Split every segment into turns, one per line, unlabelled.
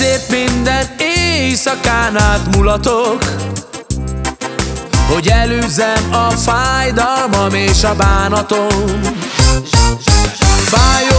Ezért minden éjszakán át mulatok Hogy előzzem a fájdalmam és a bánatom. Bájom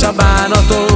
és a bánatom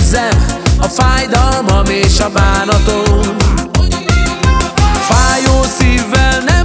érezzem a fájdalmam és a bánatom. Fájó szívvel nem